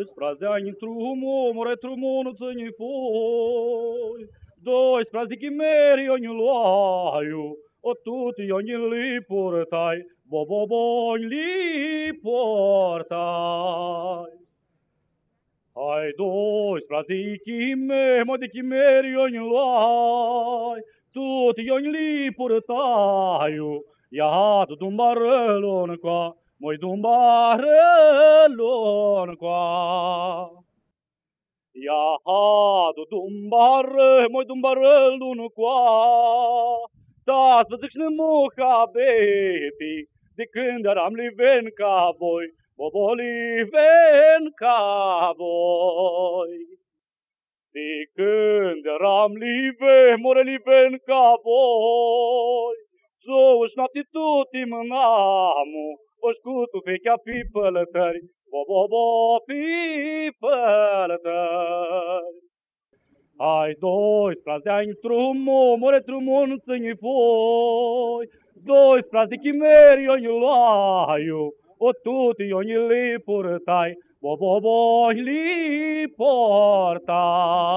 dois pras de ani trumo, more trumo no țini foi. Dois pras de o ni luaiu, o tuti o ni li portai, bo bo bo li portai. Hai dois pras de mo de meri o ni luai, tuti o ni li portaiu, iată dumbarelon ca, moi dumbarelon qua. Ia hadu dumbare, moi dumbarelon qua. Da, să zic și muha baby, de când eram liven ca voi, bobo liven ca voi. De când eram liven, more liven ca voi, Zoși noapte tot imnamu, Oșcutul vechea pipălă tări, Bobobo pipa tări. Tá tá Ai doisprezece de trumon, more trumon ține foi, Doisprezece chimeri eu ni laiu, o tudo eu ni li purtai, Bobobo li portai.